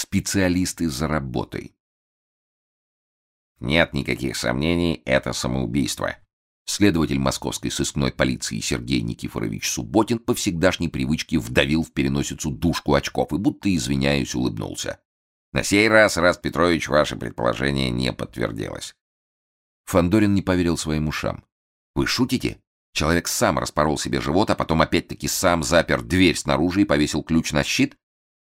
Специалисты за работой. Нет никаких сомнений, это самоубийство. Следователь московской сыскной полиции Сергей Никифорович Субботин по всегдашней привычке вдавил в переносицу дужку очков и будто извиняясь улыбнулся. На сей раз, раз Петрович, ваше предположение не подтвердилось. Фандорин не поверил своим ушам. Вы шутите? Человек сам распорол себе живот, а потом опять-таки сам запер дверь снаружи и повесил ключ на щит?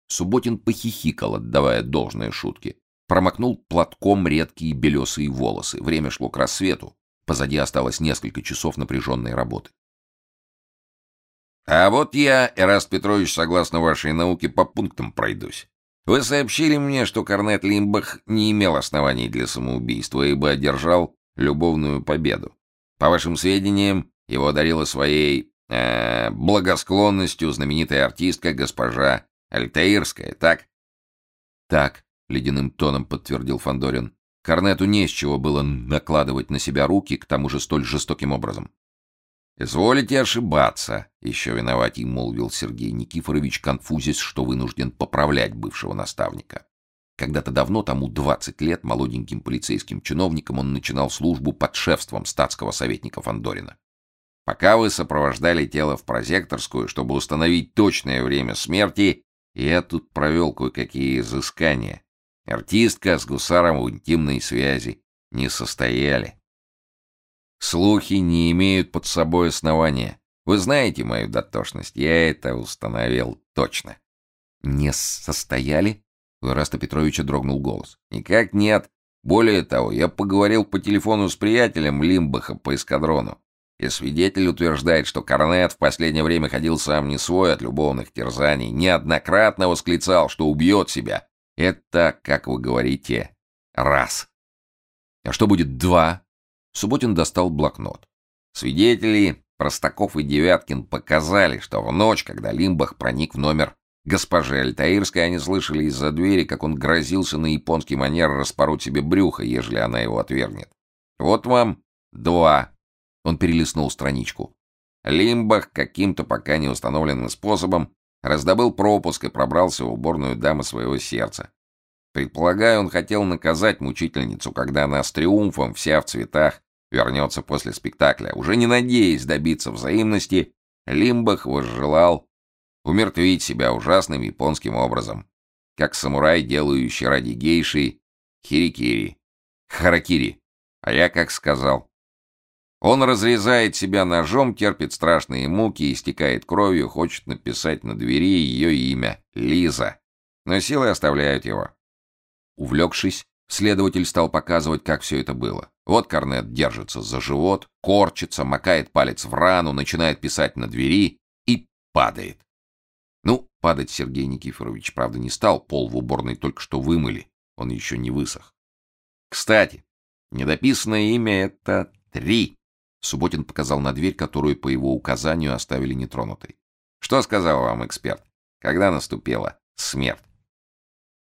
Субботин похихикал, отдавая должное шутке. Промокнул платком редкие белесые волосы. Время шло к рассвету. Позади осталось несколько часов напряженной работы. А вот я, Эраст Петрович, согласно вашей науке, по пунктам пройдусь. Вы сообщили мне, что Корнет Лимбах не имел оснований для самоубийства, ибо одержал любовную победу. По вашим сведениям, его одарила своей э, благосклонностью знаменитая артистка госпожа Альтаирская, так? Так, ледяным тоном подтвердил Фандорин. Корнету не с чего было накладывать на себя руки, к тому же столь жестоким образом. «Изволите ошибаться», — еще виноватей молвил Сергей Никифорович, конфузясь, что вынужден поправлять бывшего наставника. Когда-то давно, тому 20 лет, молоденьким полицейским чиновником он начинал службу под шефством статского советника Фандорина. Пока вы сопровождали тело в прозекторскую, чтобы установить точное время смерти, я тут провел кое-какие изыскания. Артистка с гусаром в интимной связи не состояли. Слухи не имеют под собой основания. Вы знаете мою дотошность, я это установил точно. Не состояли? У Раста Петровича дрогнул голос. Никак нет. Более того, я поговорил по телефону с приятелем Лимбаха по эскадрону. И свидетель утверждает, что Корнет в последнее время ходил сам не свой от любовных терзаний, неоднократно восклицал, что убьет себя, это, как вы говорите, раз. А что будет два? Субботин достал блокнот. Свидетели, Простаков и Девяткин показали, что в ночь, когда Лимбах проник в номер госпожи Альтаирской, они слышали из-за двери, как он грозился на японский манер распороть себе брюхо, ежели она его отвергнет. Вот вам два. Он перелистнул страничку. Лимбах каким-то пока не установленным способом Раздобыл пропуск и пробрался в уборную дамы своего сердца. Предполагаю, он хотел наказать мучительницу, когда она с триумфом, вся в цветах, вернется после спектакля. Уже не надеясь добиться взаимности, Лимбах возжелал умертвить себя ужасным японским образом, как самурай, делающий ради гейши хирикири, харакири. А я как сказал, он разрезает себя ножом, терпит страшные муки, истекает кровью, хочет написать на двери ее имя — Лиза. Но силы оставляют его. Увлекшись, следователь стал показывать, как все это было. Вот Корнет держится за живот, корчится, макает палец в рану, начинает писать на двери и падает. Ну, падать Сергей Никифорович, правда, не стал, пол в уборной только что вымыли, он еще не высох. Кстати, недописанное имя — это Три. Субботин показал на дверь, которую по его указанию оставили нетронутой. Что сказал вам эксперт? Когда наступила смерть?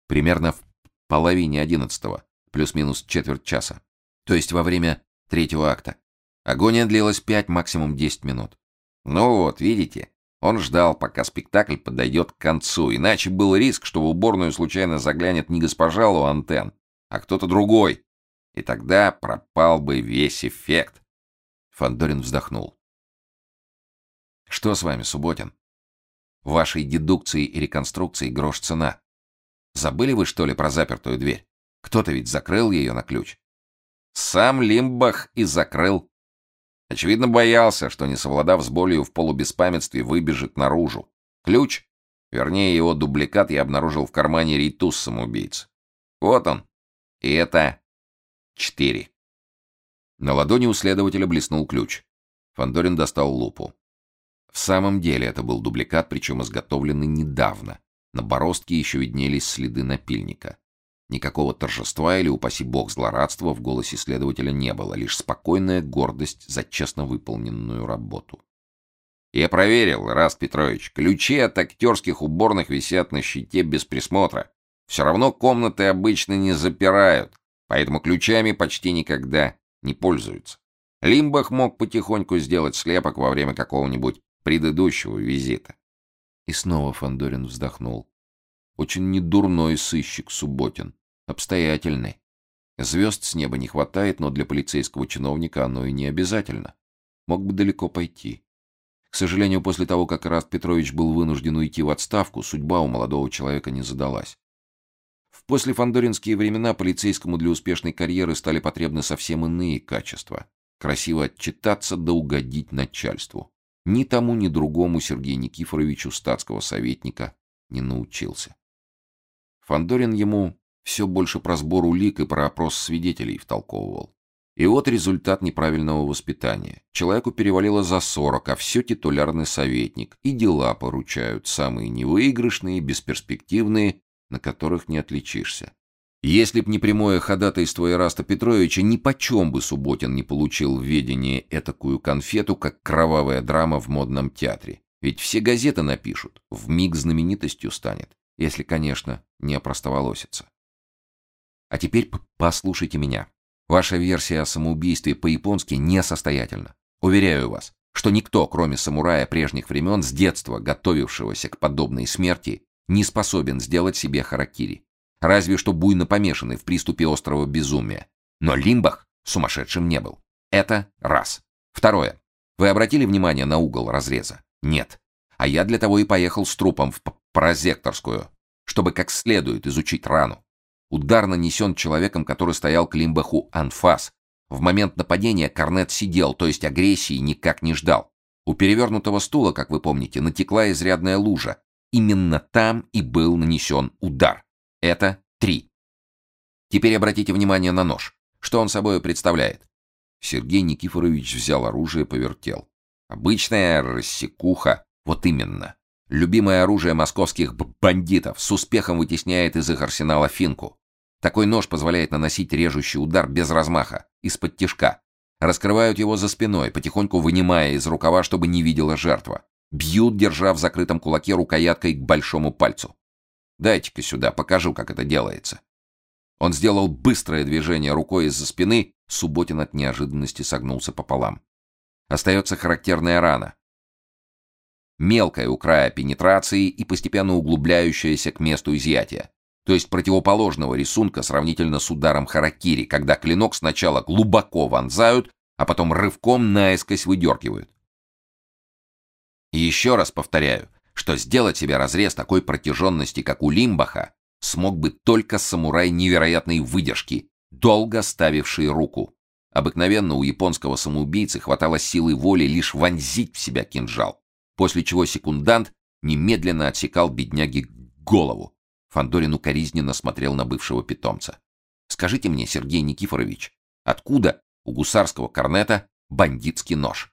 Примерно в половине одиннадцатого, плюс-минус четверть часа. То есть во время третьего акта. Агония длилась пять, максимум десять минут. Ну вот, видите, он ждал, пока спектакль подойдет к концу, иначе был риск, что в уборную случайно заглянет не госпожа Луантен, а кто-то другой. И тогда пропал бы весь эффект. Фандорин вздохнул. Что с вами, Субботин? Вашей дедукции и реконструкции грош цена. Забыли вы, что ли, про запертую дверь? Кто-то ведь закрыл ее на ключ. Сам Лимбах и закрыл. Очевидно, боялся, что, не совладав с болью в полубеспамятстве, выбежит наружу. Ключ, вернее, его дубликат я обнаружил в кармане Рейтус самоубийц. Вот он. И это четыре. На ладони у следователя блеснул ключ. Фандорин достал лупу. В самом деле это был дубликат, причем изготовленный недавно. На бороздке еще виднелись следы напильника. Никакого торжества или, упаси бог, злорадства в голосе следователя не было, лишь спокойная гордость за честно выполненную работу. «Я проверил, Раст Петрович, ключи от актерских уборных висят на щите без присмотра. Все равно комнаты обычно не запирают, поэтому ключами почти никогда не пользуются. Лимбах мог потихоньку сделать слепок во время какого-нибудь предыдущего визита. И снова Фандорин вздохнул. Очень недурной сыщик Субботин. Обстоятельный. Звезд с неба не хватает, но для полицейского чиновника оно и не обязательно. Мог бы далеко пойти. К сожалению, после того, как Раст Петрович был вынужден уйти в отставку, судьба у молодого человека не задалась. В послефандоринские времена полицейскому для успешной карьеры стали потребны совсем иные качества. Красиво отчитаться да угодить начальству. Ни тому, ни другому Сергей Никифоровичу, статского советника, не научился. Фандорин ему все больше про сбор улик и про опрос свидетелей втолковывал. И вот результат неправильного воспитания. Человеку перевалило за сорок, а все титулярный советник, и дела поручают, самые невыигрышные, бесперспективные, на которых не отличишься. Если б не прямое ходатайство Ираста Петровича, ни почем бы Субботин не получил в ведение этакую конфету, как кровавая драма в модном театре. Ведь все газеты напишут, в миг знаменитостью станет, если, конечно, не опростоволосится. А теперь послушайте меня. Ваша версия о самоубийстве по-японски несостоятельна. Уверяю вас, что никто, кроме самурая прежних времен, с детства готовившегося к подобной смерти, не способен сделать себе харакири. Разве что буйно помешанный в приступе острого безумия. Но Лимбах сумасшедшим не был. Это раз. Второе. Вы обратили внимание на угол разреза? Нет. А я для того и поехал с трупом в прозекторскую, чтобы как следует изучить рану. Удар нанесен человеком, который стоял к Лимбаху анфас. В момент нападения Корнет сидел, то есть агрессии никак не ждал. У перевернутого стула, как вы помните, натекла изрядная лужа. Именно там и был нанесен удар. Это три. Теперь обратите внимание на нож. Что он собой представляет? Сергей Никифорович взял оружие, повертел. Обычная рассекуха. Вот именно. Любимое оружие московских бандитов с успехом вытесняет из их арсенала финку. Такой нож позволяет наносить режущий удар без размаха, из-под тишка. Раскрывают его за спиной, потихоньку вынимая из рукава, чтобы не видела жертва. Бьют, держа в закрытом кулаке рукояткой к большому пальцу. Дайте-ка сюда, покажу, как это делается. Он сделал быстрое движение рукой из-за спины, Субботин от неожиданности согнулся пополам. Остается характерная рана, мелкая у края пенетрации и постепенно углубляющаяся к месту изъятия, то есть противоположного рисунка сравнительно с ударом харакири, когда клинок сначала глубоко вонзают, а потом рывком наискось выдергивают. И еще раз повторяю, что сделать себе разрез такой протяженности, как у Лимбаха, смог бы только самурай невероятной выдержки, долго ставивший руку. Обыкновенно у японского самоубийцы хватало силы воли лишь вонзить в себя кинжал после чего секундант немедленно отсекал бедняге голову. Фандорин укоризненно смотрел на бывшего питомца. «Скажите мне, Сергей Никифорович, откуда у гусарского корнета бандитский нож?»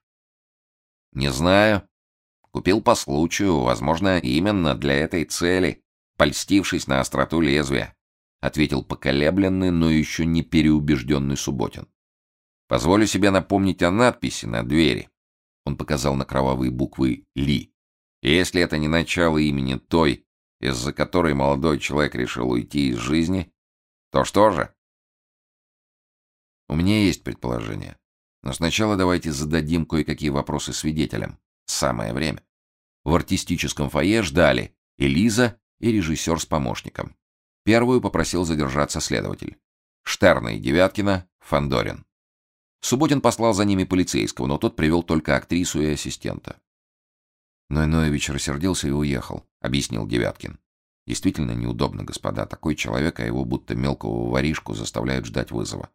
«Не знаю. Купил по случаю, возможно, именно для этой цели, польстившись на остроту лезвия», ответил поколебленный, но еще не переубежденный Субботин. «Позволю себе напомнить о надписи на двери. Он показал на кровавые буквы «Ли». если это не начало имени той, из-за которой молодой человек решил уйти из жизни, то что же? У меня есть предположение. Но сначала давайте зададим кое-какие вопросы свидетелям. Самое время. В артистическом фойе ждали Элиза и режиссер с помощником. Первую попросил задержаться следователь. Штерна и Девяткина, Фандорин. Субботин послал за ними полицейского, но тот привел только актрису и ассистента. Но Ноевич рассердился и уехал, объяснил Девяткин. Действительно неудобно, господа. Такой человек, а его будто мелкого воришку заставляют ждать вызова.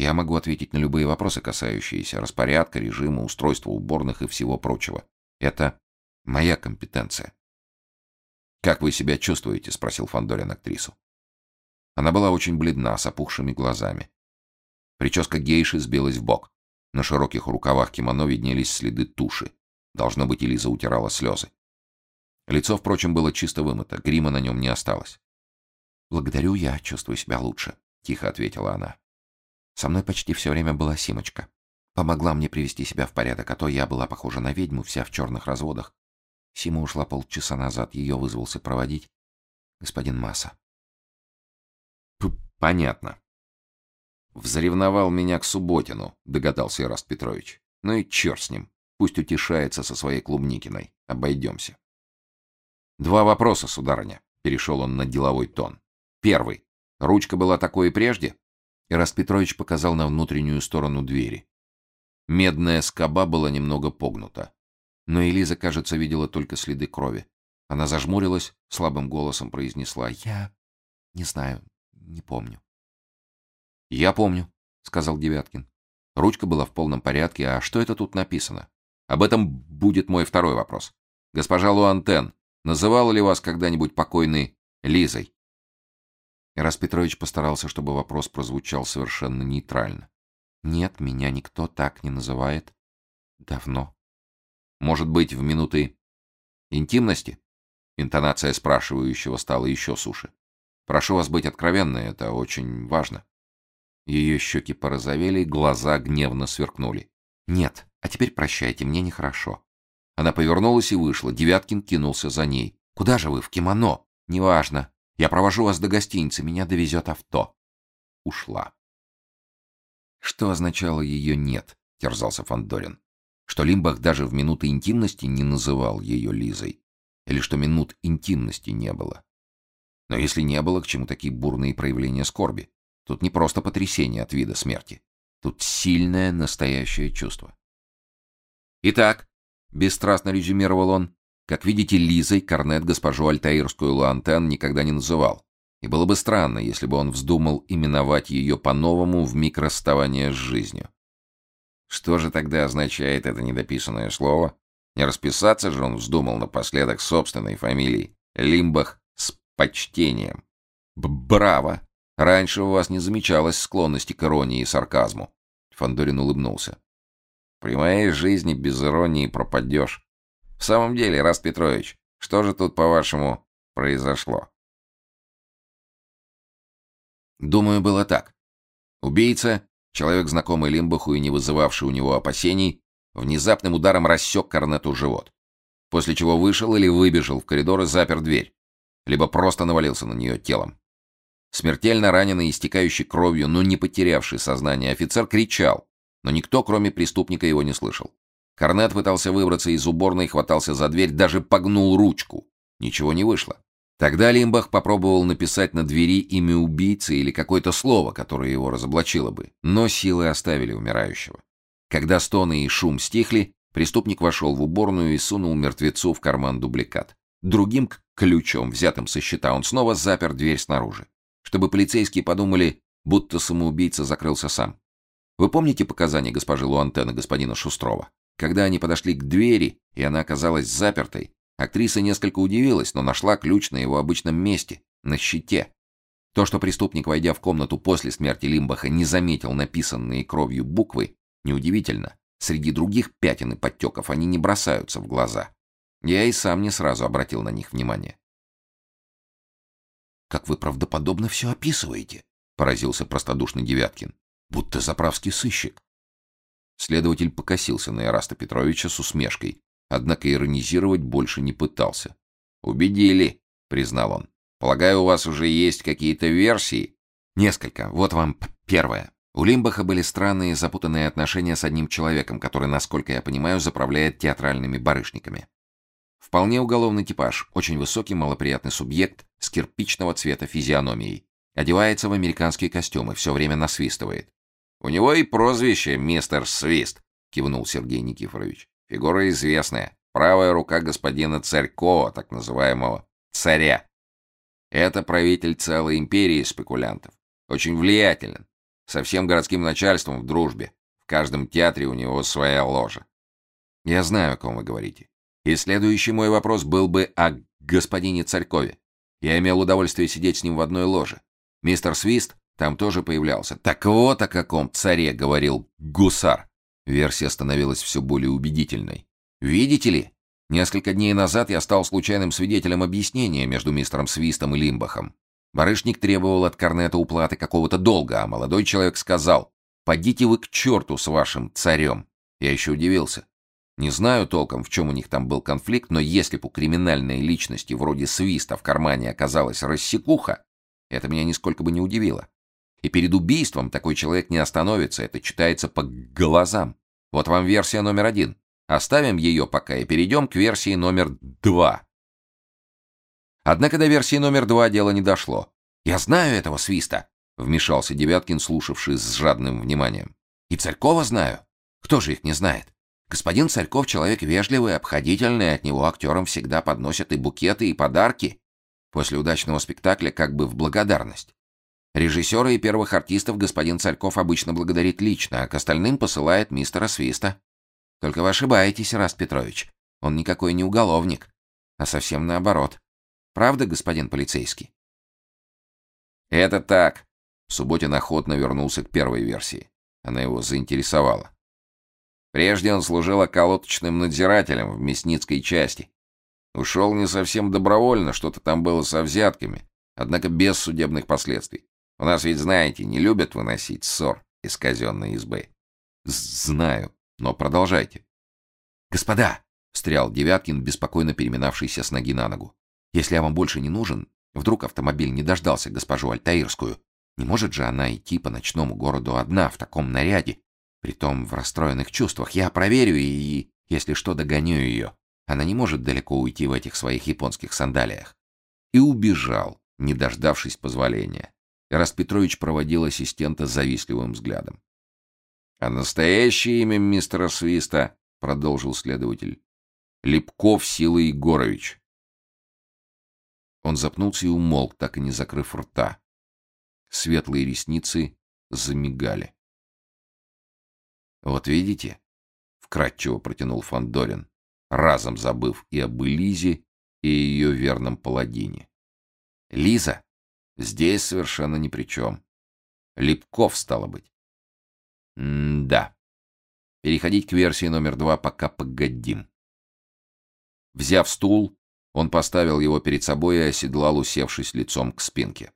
Я могу ответить на любые вопросы, касающиеся распорядка, режима, устройства уборных и всего прочего. Это моя компетенция. «Как вы себя чувствуете?» — спросил Фандорин актрису. Она была очень бледна, с опухшими глазами. Прическа гейши сбилась в бок. На широких рукавах кимоно виднелись следы туши. Должно быть, Элиза утирала слезы. Лицо, впрочем, было чисто вымыто, грима на нем не осталось. «Благодарю, я чувствую себя лучше», — тихо ответила она. «Со мной почти все время была Симочка. Помогла мне привести себя в порядок, а то я была похожа на ведьму, вся в черных разводах. Сима ушла полчаса назад, ее вызвался проводить господин Масса». «Понятно», Взревновал меня к Субботину, догадался Ираст Петрович. Ну и черт с ним. Пусть утешается со своей клубникиной. Обойдемся. Два вопроса, сударыня. перешел он на деловой тон. Первый. Ручка была такой и прежде? Ираст Петрович показал на внутреннюю сторону двери. Медная скоба была немного погнута. Но Элиза, кажется, видела только следы крови. Она зажмурилась, слабым голосом произнесла «Я не знаю, не помню». «Я помню», — сказал Девяткин. Ручка была в полном порядке, а что это тут написано? Об этом будет мой второй вопрос. Госпожа Луантен, называла ли вас когда-нибудь покойной Лизой? Раз Петрович постарался, чтобы вопрос прозвучал совершенно нейтрально. Нет, меня никто так не называет. Давно. Может быть, в минуты интимности? Интонация спрашивающего стала еще суше. Прошу вас быть откровенной, это очень важно. Ее щеки порозовели, глаза гневно сверкнули. Нет, а теперь прощайте, мне нехорошо. Она повернулась и вышла. Девяткин кинулся за ней. Куда же вы в кимоно? Неважно. Я провожу вас до гостиницы, меня довезет авто. Ушла. Что означало ее «нет», — терзался Фандорин. Что Лимбах даже в минуты интимности не называл ее Лизой. Или что минут интимности не было. Но если не было, к чему такие бурные проявления скорби? Тут не просто потрясение от вида смерти. Тут сильное настоящее чувство. Итак, бесстрастно резюмировал он, как видите, Лизой Корнет госпожу Альтаирскую Луантен никогда не называл. И было бы странно, если бы он вздумал именовать ее по-новому в миг с жизнью. Что же тогда означает это недописанное слово? Не расписаться же он вздумал напоследок собственной фамилией Лимбах с почтением. Б Браво! Раньше у вас не замечалось склонности к иронии и сарказму. Фандорин улыбнулся. При моей жизни без иронии пропадешь. В самом деле, Раст Петрович, что же тут, по-вашему, произошло? Думаю, было так. Убийца, человек, знакомый Лимбаху и не вызывавший у него опасений, внезапным ударом рассек Корнету живот. После чего вышел или выбежал в коридор и запер дверь. Либо просто навалился на нее телом. Смертельно раненый, истекающий кровью, но не потерявший сознание офицер кричал, но никто, кроме преступника, его не слышал. Корнет пытался выбраться из уборной, хватался за дверь, даже погнул ручку. Ничего не вышло. Тогда Лимбах попробовал написать на двери имя убийцы или какое-то слово, которое его разоблачило бы, но силы оставили умирающего. Когда стоны и шум стихли, преступник вошел в уборную и сунул мертвецу в карман дубликат. Другим ключом, взятым со счета, он снова запер дверь снаружи чтобы полицейские подумали, будто самоубийца закрылся сам. Вы помните показания госпожи Луантена господина Шустрова? Когда они подошли к двери, и она оказалась запертой, актриса несколько удивилась, но нашла ключ на его обычном месте, на щите. То, что преступник, войдя в комнату после смерти Лимбаха, не заметил написанные кровью буквы, неудивительно. Среди других пятен и подтеков они не бросаются в глаза. Я и сам не сразу обратил на них внимание. Как вы правдоподобно все описываете, поразился простодушный Девяткин. Будто заправский сыщик. Следователь покосился на Ираста Петровича с усмешкой, однако иронизировать больше не пытался. «Убедили», — признал он. «Полагаю, у вас уже есть какие-то версии?» «Несколько. Вот вам первая. У Лимбаха были странные запутанные отношения с одним человеком, который, насколько я понимаю, заправляет театральными барышниками. Вполне уголовный типаж, очень высокий, малоприятный субъект с кирпичного цвета физиономией. Одевается в американские костюмы, все время насвистывает. «У него и прозвище мистер Свист», — кивнул Сергей Никифорович. «Фигура известная. Правая рука господина Царькова, так называемого царя. Это правитель целой империи спекулянтов. Очень влиятелен. Со всем городским начальством в дружбе. В каждом театре у него своя ложа. Я знаю, о ком вы говорите. И следующий мой вопрос был бы о господине Царькове. Я имел удовольствие сидеть с ним в одной ложе. Мистер Свист там тоже появлялся. Так вот о каком царе говорил гусар. Версия становилась все более убедительной. Видите ли, несколько дней назад я стал случайным свидетелем объяснения между мистером Свистом и Лимбахом. Барышник требовал от Корнета уплаты какого-то долга, а молодой человек сказал, «Подите вы к черту с вашим царем». Я еще удивился. Не знаю толком, в чем у них там был конфликт, но если бы у криминальной личности вроде Свиста в кармане оказалась рассекуха, это меня нисколько бы не удивило. И перед убийством такой человек не остановится, это читается по глазам. Вот вам версия номер один. Оставим ее пока и перейдем к версии номер два. Однако до версии номер два дело не дошло. «Я знаю этого свиста», — вмешался Девяткин, слушавший с жадным вниманием. «И Царькова знаю. Кто же их не знает? Господин Царьков человек вежливый, обходительный, от него актерам всегда подносят и букеты, и подарки. После удачного спектакля как бы в благодарность. Режиссера и первых артистов господин Царьков обычно благодарит лично, а к остальным посылает мистера Свиста. Только вы ошибаетесь, Раст Петрович. Он никакой не уголовник, а совсем наоборот. Правда, господин полицейский? Это так. Субботин охотно вернулся к первой версии. Она его заинтересовала. Прежде он служил околоточным надзирателем в мясницкой части. Ушел не совсем добровольно, что-то там было со взятками, однако без судебных последствий. У нас ведь, знаете, не любят выносить ссор из казенной избы. Знаю, но продолжайте. Господа, встрял Девяткин, беспокойно переминавшийся с ноги на ногу. Если я вам больше не нужен, вдруг автомобиль не дождался госпожу Альтаирскую. Не может же она идти по ночному городу одна в таком наряде, притом в расстроенных чувствах. Я проверю и, если что, догоню ее. Она не может далеко уйти в этих своих японских сандалиях. И убежал, не дождавшись позволения. Раст Петрович проводил ассистента завистливым взглядом. «А настоящее имя мистера Свиста?» — продолжил следователь. «Лепков Сила Егорович. Он запнулся и умолк, так и не закрыв рта. Светлые ресницы замигали. «Вот видите?» — вкратчиво протянул Фандорин, разом забыв и об Элизе, и ее верном паладине. «Лиза здесь совершенно ни при чем. Липков, стало быть». «М-да. Переходить к версии номер два пока погодим». Взяв стул, он поставил его перед собой и оседлал, усевшись лицом к спинке.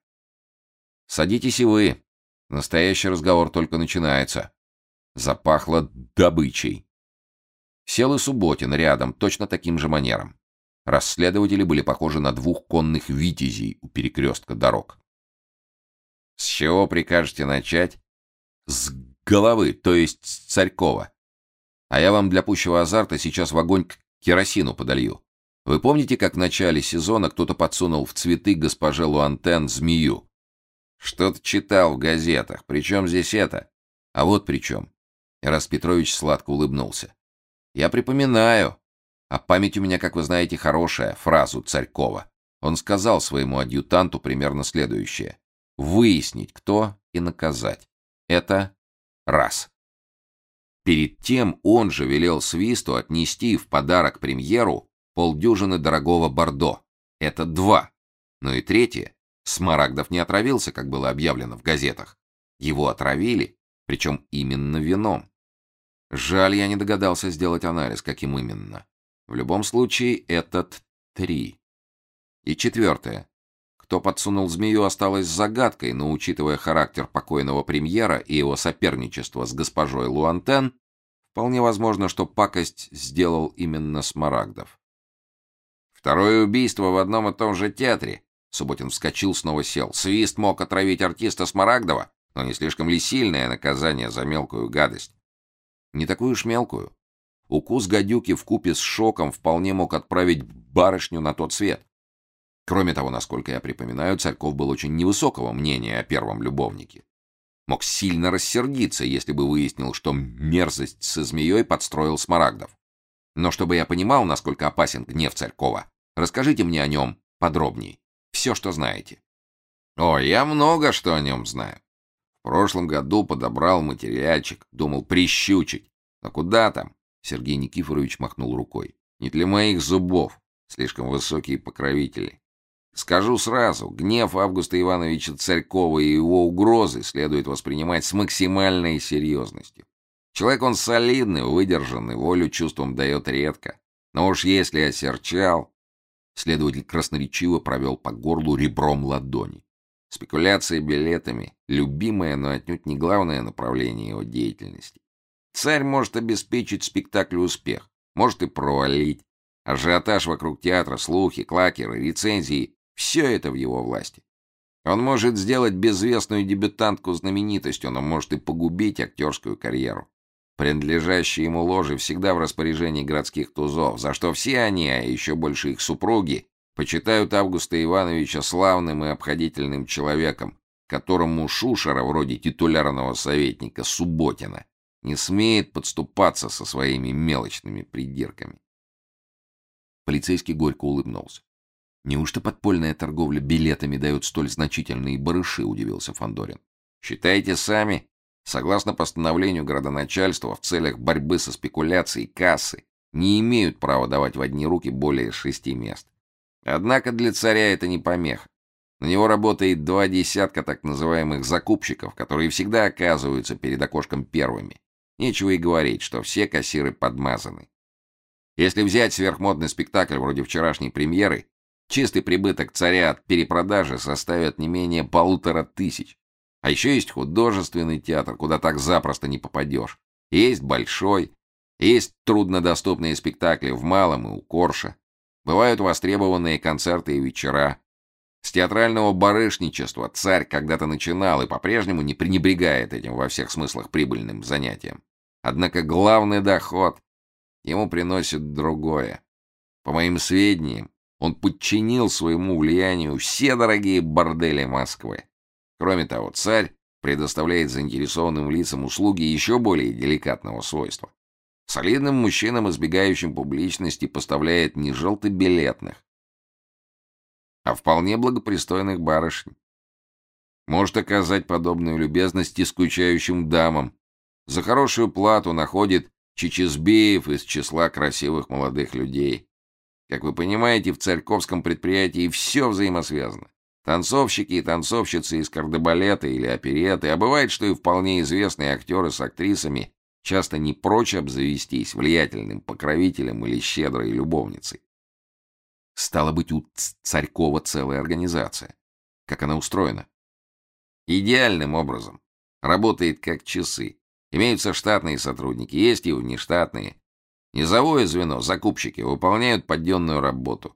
«Садитесь и вы. Настоящий разговор только начинается». Запахло добычей. Сел и Субботин рядом, точно таким же манером. Расследователи были похожи на двух конных витязей у перекрестка дорог. «С чего прикажете начать?» «С головы, то есть с Царькова. А я вам для пущего азарта сейчас в огонь к керосину подолью. Вы помните, как в начале сезона кто-то подсунул в цветы госпоже Луантен змею? Что-то читал в газетах. Причем здесь это? А вот при чем. Раз Петрович сладко улыбнулся. Я припоминаю. А память у меня, как вы знаете, хорошая, фразу Царькова. Он сказал своему адъютанту примерно следующее. Выяснить, кто, и наказать. Это раз. Перед тем он же велел Свисту отнести в подарок премьеру полдюжины дорогого бордо. Это два. Ну и третье. Смарагдов не отравился, как было объявлено в газетах. Его отравили, причем именно вином. Жаль, я не догадался сделать анализ, каким именно. В любом случае, этот три. И четвертое. Кто подсунул змею, осталось загадкой, но, учитывая характер покойного премьера и его соперничество с госпожой Луантен, вполне возможно, что пакость сделал именно Смарагдов. Второе убийство в одном и том же театре. Субботин вскочил, снова сел. Свист мог отравить артиста Смарагдова, но не слишком ли сильное наказание за мелкую гадость? Не такую уж мелкую. Укус гадюки в купе с шоком вполне мог отправить барышню на тот свет. Кроме того, насколько я припоминаю, Царьков был очень невысокого мнения о первом любовнике. Мог сильно рассердиться, если бы выяснил, что мерзость со змеей подстроил Смарагдов. Но чтобы я понимал, насколько опасен гнев Царькова, Расскажите мне о нем подробней. Все, что знаете. О, я много что о нем знаю. В прошлом году подобрал материальчик, думал прищучить. Но куда там? Сергей Никифорович махнул рукой. Не для моих зубов. Слишком высокие покровители. Скажу сразу, гнев Августа Ивановича Царькова и его угрозы следует воспринимать с максимальной серьезностью. Человек он солидный, выдержанный, волю чувствам дает редко. Но уж если осерчал, Следователь красноречиво провел по горлу ребром ладони. Спекуляции билетами — любимое, но отнюдь не главное направление его деятельности. Царь может обеспечить спектаклю успех, может и провалить. Ажиотаж вокруг театра, слухи, клакеры, рецензии — все это в его власти. Он может сделать безвестную дебютантку знаменитостью, но может и погубить актерскую карьеру. Принадлежащие ему ложи всегда в распоряжении городских тузов, за что все они, а еще больше их супруги, Почитают Августа Ивановича славным и обходительным человеком, которому Шушера, вроде титулярного советника Субботина, не смеет подступаться со своими мелочными придирками. Полицейский горько улыбнулся. Неужто подпольная торговля билетами дает столь значительные барыши, удивился Фандорин. Считайте сами. Согласно постановлению градоначальства, в целях борьбы со спекуляцией кассы не имеют права давать в одни руки более шести мест. Однако для царя это не помеха. На него работает два десятка так называемых закупщиков, которые всегда оказываются перед окошком первыми. Нечего и говорить, что все кассиры подмазаны. Если взять сверхмодный спектакль вроде вчерашней премьеры, чистый прибыток царя от перепродажи составит не менее полутора тысяч. А еще есть художественный театр, куда так запросто не попадешь. Есть большой, есть труднодоступные спектакли в Малом и у Корша. Бывают востребованные концерты и вечера. С театрального барышничества царь когда-то начинал и по-прежнему не пренебрегает этим во всех смыслах прибыльным занятием. Однако главный доход ему приносит другое. По моим сведениям, он подчинил своему влиянию все дорогие бордели Москвы. Кроме того, царь предоставляет заинтересованным лицам услуги еще более деликатного свойства. Солидным мужчинам, избегающим публичности, поставляет не желтобилетных, а вполне благопристойных барышень. Может оказать подобную любезность и скучающим дамам. За хорошую плату находит чечезбеев из числа красивых молодых людей. Как вы понимаете, в церковском предприятии все взаимосвязано. Танцовщики и танцовщицы из кардебалета или опереты, а бывает, что и вполне известные актеры с актрисами часто не прочь обзавестись влиятельным покровителем или щедрой любовницей. Стало быть, у Царькова целая организация. Как она устроена? Идеальным образом. Работает как часы. Имеются штатные сотрудники, есть и внештатные. Низовое звено, закупщики, выполняют подденную работу.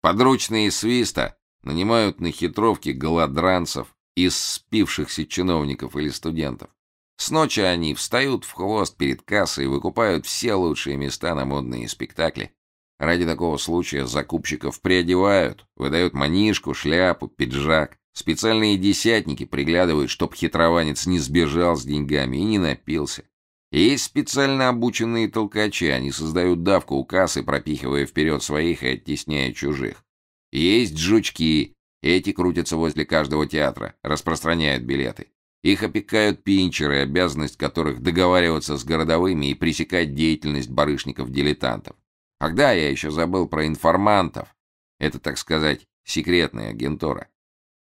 Подручные свиста нанимают на хитровки голодранцев из спившихся чиновников или студентов. С ночи они встают в хвост перед кассой и выкупают все лучшие места на модные спектакли. Ради такого случая закупщиков приодевают, выдают манишку, шляпу, пиджак. Специальные десятники приглядывают, чтоб хитрованец не сбежал с деньгами и не напился. Есть специально обученные толкачи, они создают давку у кассы, пропихивая вперед своих и оттесняя чужих. Есть жучки, эти крутятся возле каждого театра, распространяют билеты. Их опекают пинчеры, обязанность которых договариваться с городовыми и пресекать деятельность барышников-дилетантов. Ах да, я еще забыл про информантов. Это, так сказать, секретная агентура.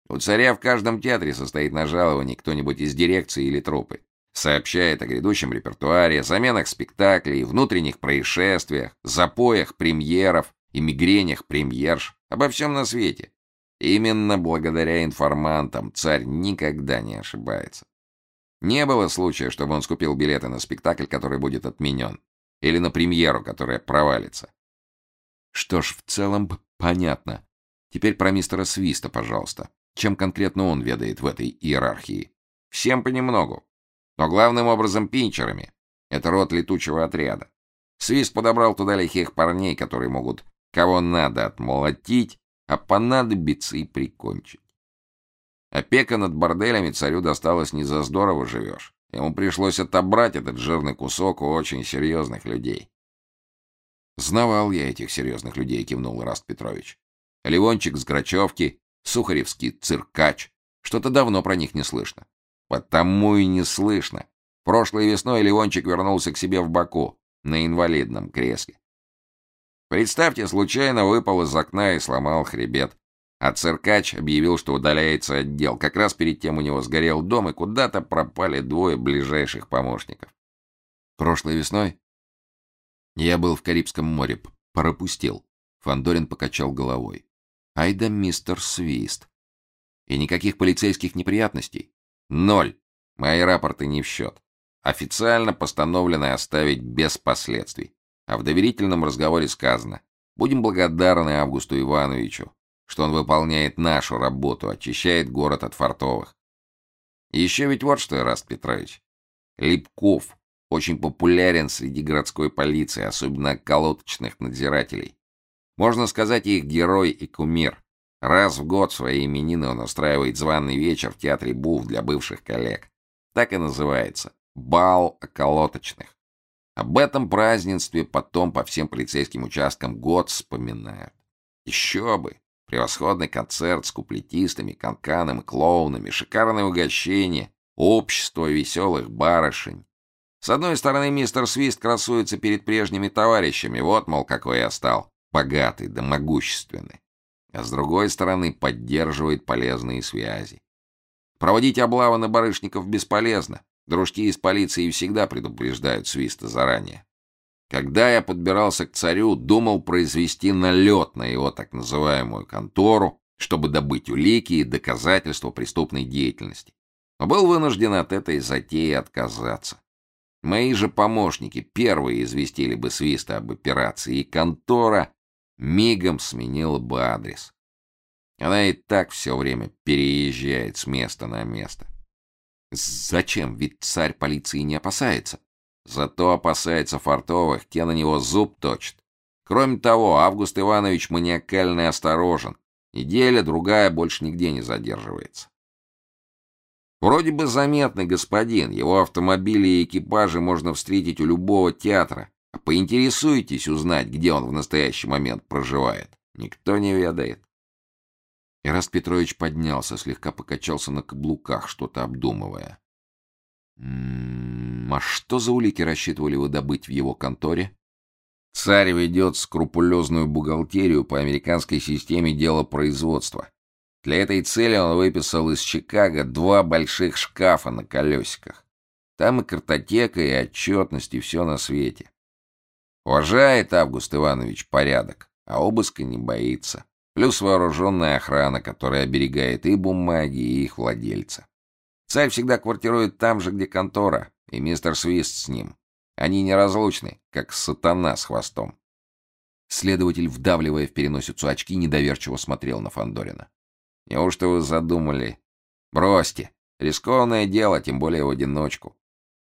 У царя в каждом театре состоит на жаловании кто-нибудь из дирекции или труппы. Сообщает о грядущем репертуаре, заменах спектаклей, внутренних происшествиях, запоях премьеров и мигренях премьерш, обо всем на свете. Именно благодаря информантам царь никогда не ошибается. Не было случая, чтобы он скупил билеты на спектакль, который будет отменен, или на премьеру, которая провалится. Что ж, в целом понятно. Теперь про мистера Свиста, пожалуйста. Чем конкретно он ведает в этой иерархии? Всем понемногу. Но главным образом пинчерами. Это род летучего отряда. Свист подобрал туда лихих парней, которые могут кого надо отмолотить, а понадобится и прикончить. Опека над борделями царю досталась не за здорово живешь. Ему пришлось отобрать этот жирный кусок у очень серьезных людей. «Знавал я этих серьезных людей», — кивнул Раст Петрович. «Ливончик с Грачевки, Сухаревский циркач. Что-то давно про них не слышно». «Потому и не слышно. Прошлой весной Ливончик вернулся к себе в Баку на инвалидном кресле. Представьте, случайно выпал из окна и сломал хребет. А циркач объявил, что удаляется от дел. Как раз перед тем у него сгорел дом, и куда-то пропали двое ближайших помощников. Прошлой весной я был в Карибском море, пропустил. Фандорин покачал головой. Ай да мистер Свист. И никаких полицейских неприятностей? Ноль. Мои рапорты не в счет. Официально постановлено оставить без последствий. А в доверительном разговоре сказано «Будем благодарны Августу Ивановичу, что он выполняет нашу работу, очищает город от фартовых». Еще ведь вот что, Раст Петрович. Липков очень популярен среди городской полиции, особенно колоточных надзирателей. Можно сказать, их герой и кумир. Раз в год в свои именины он устраивает званый вечер в театре Буф для бывших коллег. Так и называется. Бал околоточных. Об этом празднестве потом по всем полицейским участкам год вспоминают. Еще бы! Превосходный концерт с куплетистами, канканом и клоунами, шикарное угощение, общество веселых барышень. С одной стороны, мистер Свист красуется перед прежними товарищами, вот, мол, какой я стал, богатый да могущественный. А с другой стороны, поддерживает полезные связи. Проводить облавы на барышников бесполезно. Дружки из полиции всегда предупреждают Свиста заранее. Когда я подбирался к царю, думал произвести налет на его так называемую контору, чтобы добыть улики и доказательства преступной деятельности. Но был вынужден от этой затеи отказаться. Мои же помощники первые известили бы Свиста об операции, и контора мигом сменила бы адрес. Она и так все время переезжает с места на место. Зачем? Ведь царь полиции не опасается. Зато опасается фартовых, те на него зуб точат. Кроме того, Август Иванович маниакально осторожен. Неделя, другая, больше нигде не задерживается. Вроде бы заметный господин, его автомобили и экипажи можно встретить у любого театра. Поинтересуйтесь узнать, где он в настоящий момент проживает. Никто не ведает. Ираст Петрович поднялся, слегка покачался на каблуках, что-то обдумывая. «М -м, а что за улики рассчитывали вы добыть в его конторе? Царь ведет скрупулезную бухгалтерию по американской системе дела производства. Для этой цели он выписал из Чикаго два больших шкафа на колесиках. Там и картотека, и отчетность, и все на свете. Уважает Август Иванович порядок, а обыска не боится. Плюс вооруженная охрана, которая оберегает и бумаги, и их владельца. Царь всегда квартирует там же, где контора, и мистер Свист с ним. Они неразлучны, как сатана с хвостом. Следователь, вдавливая в переносицу очки, недоверчиво смотрел на Фандорина. Неужто вы задумали? Бросьте. Рискованное дело, тем более в одиночку.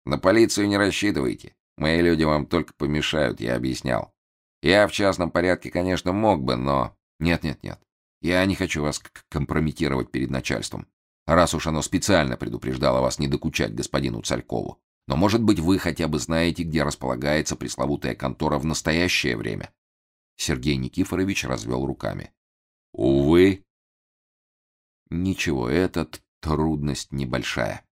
На полицию не рассчитывайте. Мои люди вам только помешают, я объяснял. Я в частном порядке, конечно, мог бы, но... Нет, нет, нет. Я не хочу вас компрометировать перед начальством раз уж оно специально предупреждало вас не докучать господину Цалькову. Но, может быть, вы хотя бы знаете, где располагается пресловутая контора в настоящее время?» Сергей Никифорович развел руками. «Увы». «Ничего, это трудность небольшая.